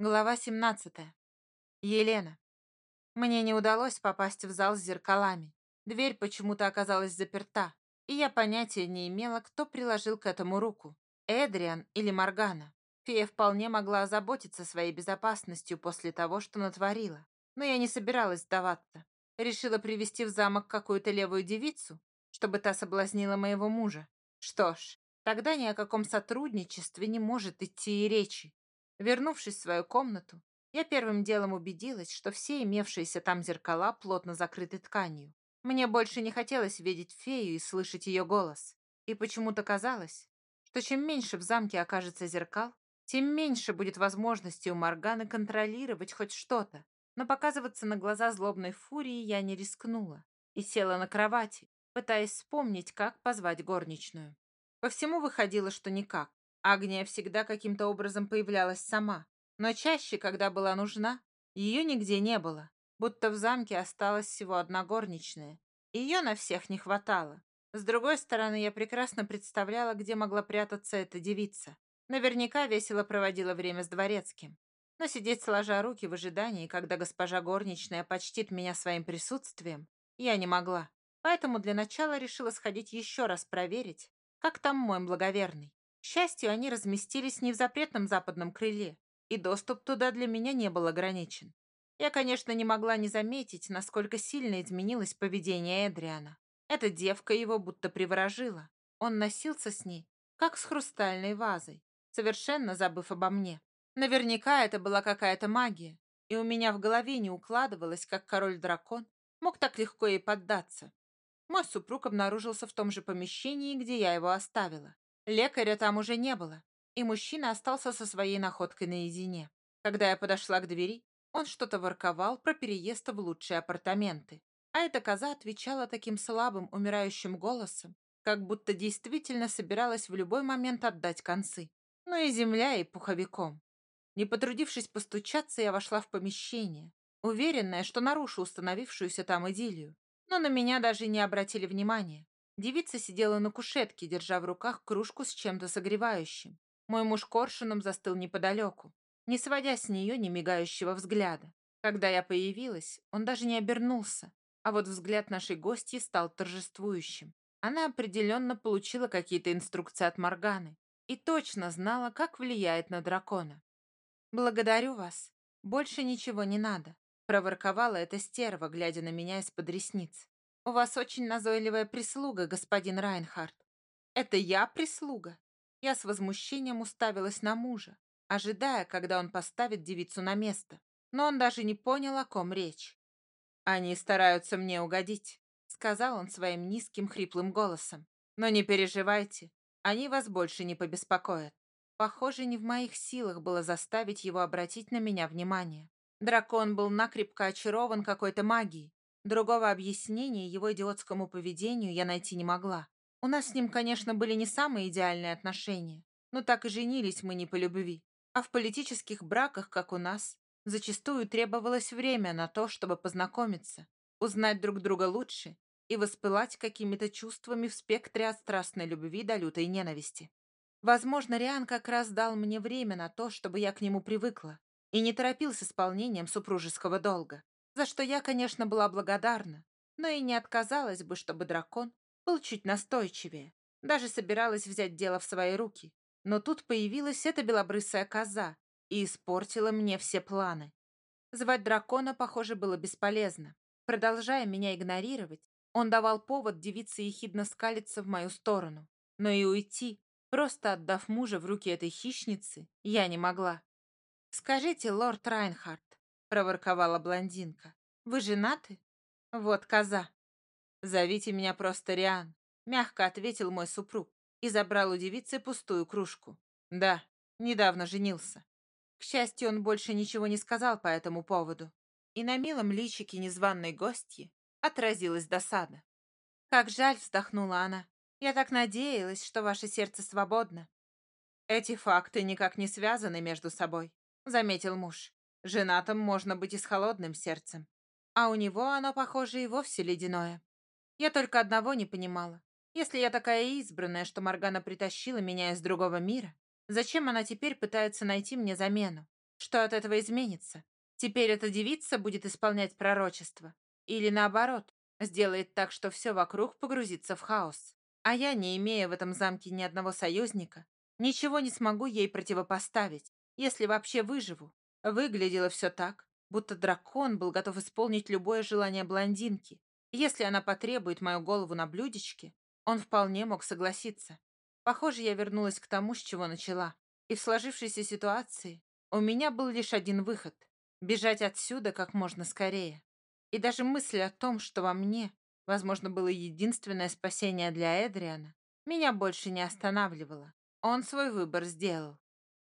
Глава 17. Елена. Мне не удалось попасть в зал с зеркалами. Дверь почему-то оказалась заперта, и я понятия не имела, кто приложил к этому руку. Эдриан или Моргана. Фея вполне могла озаботиться своей безопасностью после того, что натворила. Но я не собиралась сдаваться. Решила привести в замок какую-то левую девицу, чтобы та соблазнила моего мужа. Что ж, тогда ни о каком сотрудничестве не может идти и речи. Вернувшись в свою комнату, я первым делом убедилась, что все имевшиеся там зеркала плотно закрыты тканью. Мне больше не хотелось видеть фею и слышать ее голос. И почему-то казалось, что чем меньше в замке окажется зеркал, тем меньше будет возможности у Морганы контролировать хоть что-то. Но показываться на глаза злобной фурии я не рискнула и села на кровати, пытаясь вспомнить, как позвать горничную. По всему выходило, что никак. Агния всегда каким-то образом появлялась сама, но чаще, когда была нужна, ее нигде не было, будто в замке осталась всего одна горничная. Ее на всех не хватало. С другой стороны, я прекрасно представляла, где могла прятаться эта девица. Наверняка весело проводила время с дворецким. Но сидеть сложа руки в ожидании, когда госпожа горничная почтит меня своим присутствием, я не могла. Поэтому для начала решила сходить еще раз проверить, как там мой благоверный. Счастью, они разместились не в запретном западном крыле, и доступ туда для меня не был ограничен. Я, конечно, не могла не заметить, насколько сильно изменилось поведение Эдриана. Эта девка его будто приворожила. Он носился с ней, как с хрустальной вазой, совершенно забыв обо мне. Наверняка это была какая-то магия, и у меня в голове не укладывалось, как король-дракон мог так легко ей поддаться. Мой супруг обнаружился в том же помещении, где я его оставила. Лекаря там уже не было, и мужчина остался со своей находкой наедине. Когда я подошла к двери, он что-то ворковал про переезд в лучшие апартаменты. А эта коза отвечала таким слабым, умирающим голосом, как будто действительно собиралась в любой момент отдать концы. Ну и земля, и пуховиком. Не потрудившись постучаться, я вошла в помещение, уверенная, что нарушу установившуюся там идиллию. Но на меня даже не обратили внимания. Девица сидела на кушетке, держа в руках кружку с чем-то согревающим. Мой муж коршуном застыл неподалеку, не сводя с нее ни мигающего взгляда. Когда я появилась, он даже не обернулся, а вот взгляд нашей гости стал торжествующим. Она определенно получила какие-то инструкции от Морганы и точно знала, как влияет на дракона. «Благодарю вас. Больше ничего не надо», — проворковала эта стерва, глядя на меня из-под ресниц. «У вас очень назойливая прислуга, господин Райнхард». «Это я прислуга?» Я с возмущением уставилась на мужа, ожидая, когда он поставит девицу на место. Но он даже не понял, о ком речь. «Они стараются мне угодить», — сказал он своим низким хриплым голосом. «Но не переживайте, они вас больше не побеспокоят». Похоже, не в моих силах было заставить его обратить на меня внимание. Дракон был накрепко очарован какой-то магией, Другого объяснения его идиотскому поведению я найти не могла. У нас с ним, конечно, были не самые идеальные отношения, но так и женились мы не по любви. А в политических браках, как у нас, зачастую требовалось время на то, чтобы познакомиться, узнать друг друга лучше и воспылать какими-то чувствами в спектре от страстной любви до лютой ненависти. Возможно, Риан как раз дал мне время на то, чтобы я к нему привыкла и не торопил с исполнением супружеского долга за что я, конечно, была благодарна, но и не отказалась бы, чтобы дракон был чуть настойчивее. Даже собиралась взять дело в свои руки. Но тут появилась эта белобрысая коза и испортила мне все планы. Звать дракона, похоже, было бесполезно. Продолжая меня игнорировать, он давал повод девице ехидно скалиться в мою сторону. Но и уйти, просто отдав мужа в руки этой хищницы, я не могла. «Скажите, лорд Райнхард, проворковала блондинка. «Вы женаты?» «Вот коза». «Зовите меня просто Риан», — мягко ответил мой супруг и забрал у девицы пустую кружку. «Да, недавно женился». К счастью, он больше ничего не сказал по этому поводу. И на милом личике незваной гостьи отразилась досада. «Как жаль», — вздохнула она. «Я так надеялась, что ваше сердце свободно». «Эти факты никак не связаны между собой», — заметил муж. Женатым можно быть и с холодным сердцем. А у него оно, похоже, и вовсе ледяное. Я только одного не понимала. Если я такая избранная, что Моргана притащила меня из другого мира, зачем она теперь пытается найти мне замену? Что от этого изменится? Теперь эта девица будет исполнять пророчество? Или наоборот, сделает так, что все вокруг погрузится в хаос? А я, не имея в этом замке ни одного союзника, ничего не смогу ей противопоставить, если вообще выживу. Выглядело все так, будто дракон был готов исполнить любое желание блондинки. Если она потребует мою голову на блюдечке, он вполне мог согласиться. Похоже, я вернулась к тому, с чего начала. И в сложившейся ситуации у меня был лишь один выход — бежать отсюда как можно скорее. И даже мысль о том, что во мне, возможно, было единственное спасение для Эдриана, меня больше не останавливало. Он свой выбор сделал.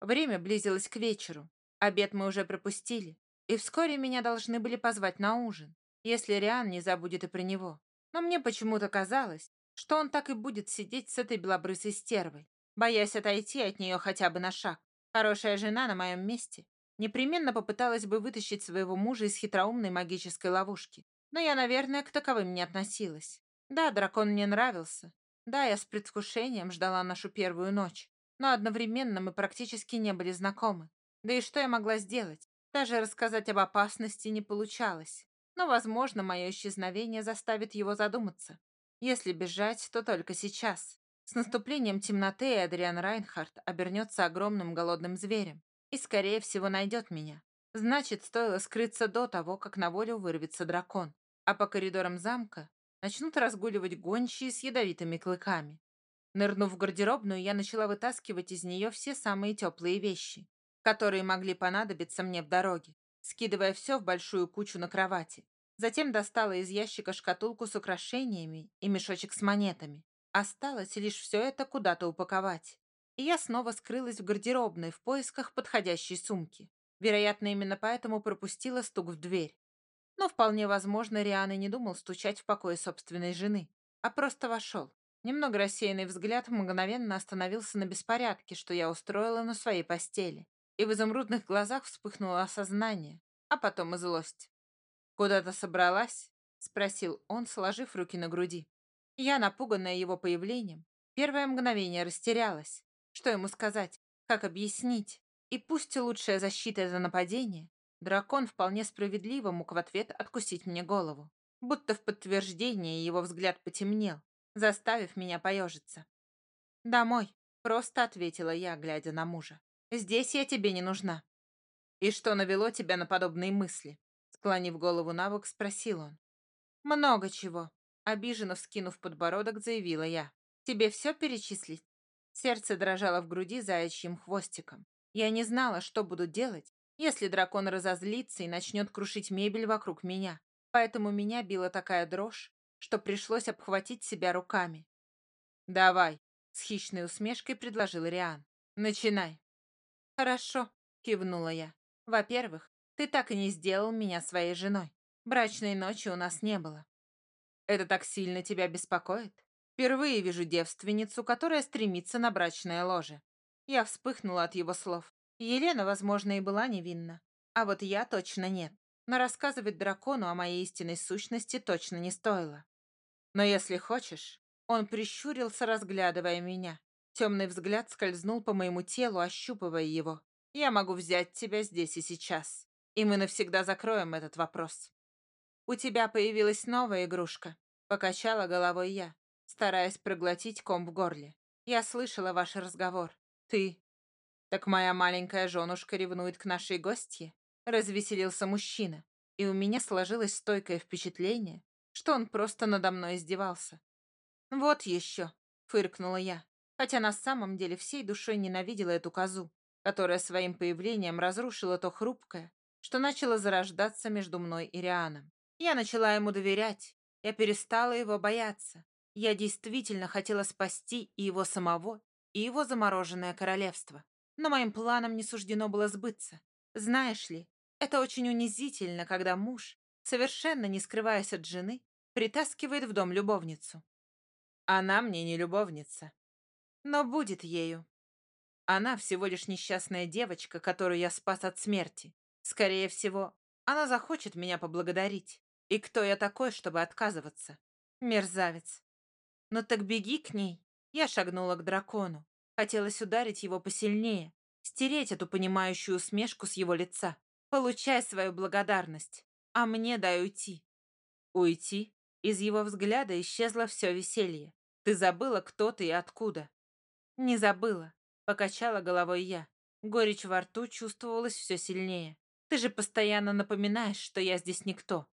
Время близилось к вечеру. Обед мы уже пропустили. И вскоре меня должны были позвать на ужин, если Риан не забудет и про него. Но мне почему-то казалось, что он так и будет сидеть с этой белобрысой стервой, боясь отойти от нее хотя бы на шаг. Хорошая жена на моем месте непременно попыталась бы вытащить своего мужа из хитроумной магической ловушки. Но я, наверное, к таковым не относилась. Да, дракон мне нравился. Да, я с предвкушением ждала нашу первую ночь. Но одновременно мы практически не были знакомы. Да и что я могла сделать? Даже рассказать об опасности не получалось. Но, возможно, мое исчезновение заставит его задуматься. Если бежать, то только сейчас. С наступлением темноты Эдриан Райнхард обернется огромным голодным зверем и, скорее всего, найдет меня. Значит, стоило скрыться до того, как на волю вырвется дракон. А по коридорам замка начнут разгуливать гончие с ядовитыми клыками. Нырнув в гардеробную, я начала вытаскивать из нее все самые теплые вещи, которые могли понадобиться мне в дороге, скидывая все в большую кучу на кровати. Затем достала из ящика шкатулку с украшениями и мешочек с монетами. Осталось лишь все это куда-то упаковать. И я снова скрылась в гардеробной в поисках подходящей сумки. Вероятно, именно поэтому пропустила стук в дверь. Но вполне возможно, Риана не думал стучать в покое собственной жены, а просто вошел. Немного рассеянный взгляд мгновенно остановился на беспорядке, что я устроила на своей постели. И в изумрудных глазах вспыхнуло осознание, а потом и злость. «Куда-то собралась?» — спросил он, сложив руки на груди. Я, напуганная его появлением, первое мгновение растерялась. Что ему сказать? Как объяснить? И пусть лучшая защита — это нападение, дракон вполне справедливо мог в ответ откусить мне голову. Будто в подтверждение его взгляд потемнел, заставив меня поежиться. «Домой», — просто ответила я, глядя на мужа. «Здесь я тебе не нужна». «И что навело тебя на подобные мысли?» Склонив голову на бок, спросил он. «Много чего», — обиженно вскинув подбородок, заявила я. «Тебе все перечислить?» Сердце дрожало в груди заячьим хвостиком. Я не знала, что буду делать, если дракон разозлится и начнет крушить мебель вокруг меня. Поэтому меня била такая дрожь, что пришлось обхватить себя руками. «Давай», — с хищной усмешкой предложил Риан. «Начинай». «Хорошо», — кивнула я. «Во-первых, ты так и не сделал меня своей женой. Брачной ночи у нас не было. Это так сильно тебя беспокоит? Впервые вижу девственницу, которая стремится на брачное ложе. Я вспыхнула от его слов. Елена, возможно, и была невинна. А вот я точно нет. Но рассказывать дракону о моей истинной сущности точно не стоило. Но если хочешь... Он прищурился, разглядывая меня. Темный взгляд скользнул по моему телу, ощупывая его. Я могу взять тебя здесь и сейчас и мы навсегда закроем этот вопрос. У тебя появилась новая игрушка, покачала головой я, стараясь проглотить ком в горле. Я слышала ваш разговор. Ты... Так моя маленькая женушка ревнует к нашей гостье? Развеселился мужчина, и у меня сложилось стойкое впечатление, что он просто надо мной издевался. Вот еще, фыркнула я, хотя на самом деле всей душой ненавидела эту козу, которая своим появлением разрушила то хрупкое, что начало зарождаться между мной и Рианом. Я начала ему доверять, я перестала его бояться. Я действительно хотела спасти и его самого, и его замороженное королевство. Но моим планам не суждено было сбыться. Знаешь ли, это очень унизительно, когда муж, совершенно не скрываясь от жены, притаскивает в дом любовницу. Она мне не любовница, но будет ею. Она всего лишь несчастная девочка, которую я спас от смерти. Скорее всего, она захочет меня поблагодарить. И кто я такой, чтобы отказываться? Мерзавец. Ну так беги к ней. Я шагнула к дракону. Хотелось ударить его посильнее, стереть эту понимающую усмешку с его лица. Получай свою благодарность, а мне дай уйти. Уйти? Из его взгляда исчезло все веселье. Ты забыла, кто ты и откуда. Не забыла, покачала головой я. Горечь во рту чувствовалась все сильнее. Ты же постоянно напоминаешь, что я здесь никто.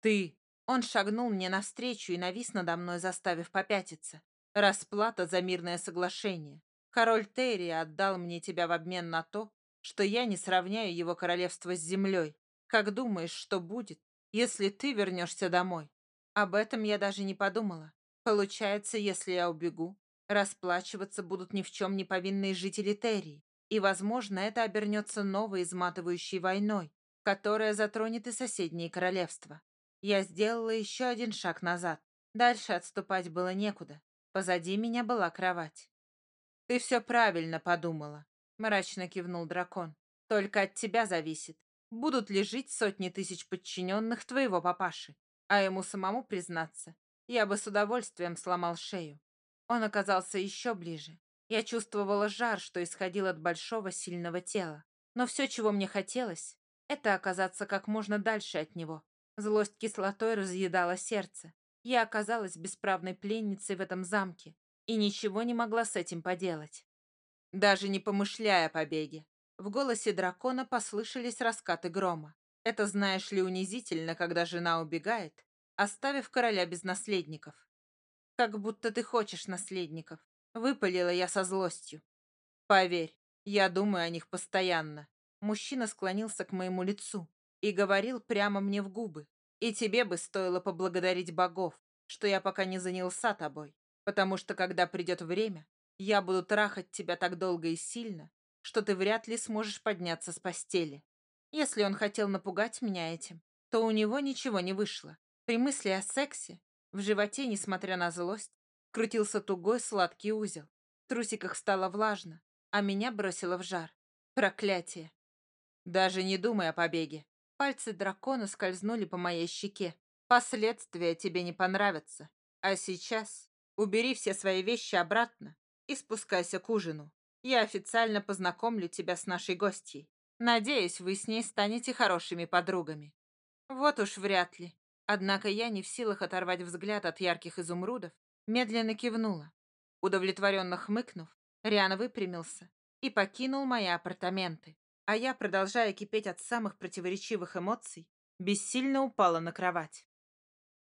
Ты. Он шагнул мне навстречу и навис надо мной, заставив попятиться. Расплата за мирное соглашение. Король Терри отдал мне тебя в обмен на то, что я не сравняю его королевство с землей. Как думаешь, что будет, если ты вернешься домой? Об этом я даже не подумала. Получается, если я убегу, расплачиваться будут ни в чем не повинные жители Террии. И, возможно, это обернется новой изматывающей войной, которая затронет и соседние королевства. Я сделала еще один шаг назад. Дальше отступать было некуда. Позади меня была кровать. «Ты все правильно подумала», — мрачно кивнул дракон. «Только от тебя зависит, будут ли жить сотни тысяч подчиненных твоего папаши. А ему самому признаться, я бы с удовольствием сломал шею. Он оказался еще ближе. Я чувствовала жар, что исходил от большого сильного тела. Но все, чего мне хотелось, это оказаться как можно дальше от него. Злость кислотой разъедала сердце. Я оказалась бесправной пленницей в этом замке и ничего не могла с этим поделать. Даже не помышляя о побеге. В голосе дракона послышались раскаты грома. Это, знаешь ли, унизительно, когда жена убегает, оставив короля без наследников. Как будто ты хочешь наследников. Выпалила я со злостью. Поверь, я думаю о них постоянно. Мужчина склонился к моему лицу и говорил прямо мне в губы. И тебе бы стоило поблагодарить богов, что я пока не занялся тобой, потому что когда придет время, я буду трахать тебя так долго и сильно, что ты вряд ли сможешь подняться с постели. Если он хотел напугать меня этим, то у него ничего не вышло. При мысли о сексе в животе, несмотря на злость, крутился тугой сладкий узел. В трусиках стало влажно, а меня бросило в жар. Проклятие. Даже не думай о побеге. Пальцы дракона скользнули по моей щеке. Последствия тебе не понравятся. А сейчас убери все свои вещи обратно и спускайся к ужину. Я официально познакомлю тебя с нашей гостьей. Надеюсь, вы с ней станете хорошими подругами. Вот уж вряд ли. Однако я не в силах оторвать взгляд от ярких изумрудов, медленно кивнула. Удовлетворенно хмыкнув, Риан выпрямился и покинул мои апартаменты, а я, продолжая кипеть от самых противоречивых эмоций, бессильно упала на кровать.